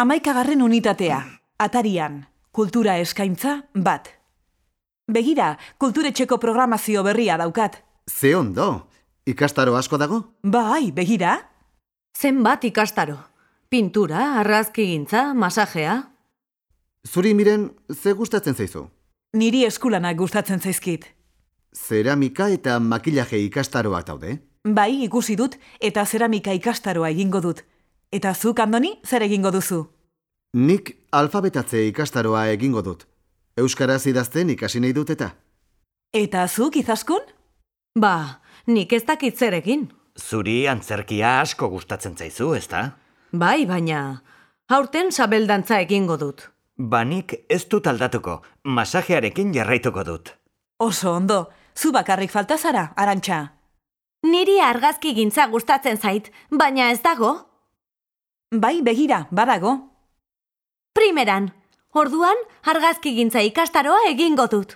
Amaikagarren unitatea, atarian, kultura eskaintza bat. Begira, kulturetxeko programazio berria daukat. Ze ondo, ikastaro asko dago? Bai, begira. Zenbat ikastaro? Pintura, arrazkigintza, masajea? Zuri miren, ze gustatzen zaizu? Niri eskulanak gustatzen zaizkit. Zeramika eta makillaje ikastaroak daude? Bai, ikusi dut, eta zeramika ikastaroa egingo dut. Eta zuk, Andoni, zer egingo duzu? Nik alfabetatze ikastaroa egingo dut. Euskaraz idazten ikasi nahi dut eta. Eta zuk, izaskun? Ba, nik ez dakit zer egin. Zuri antzerkia asko gustatzen zaizu, ezta? Bai, baina aurten sabeldantza egingo dut. Banik ez dut aldatuko, masajearekin jarraituko dut. Oso ondo, zu bakarrik falta zara, arantxa. Niri argazki gintza gustatzen zait, baina ez dago. Bai, begira, badago. Primeran, orduan argazki gintza ikastaroa egingo dut.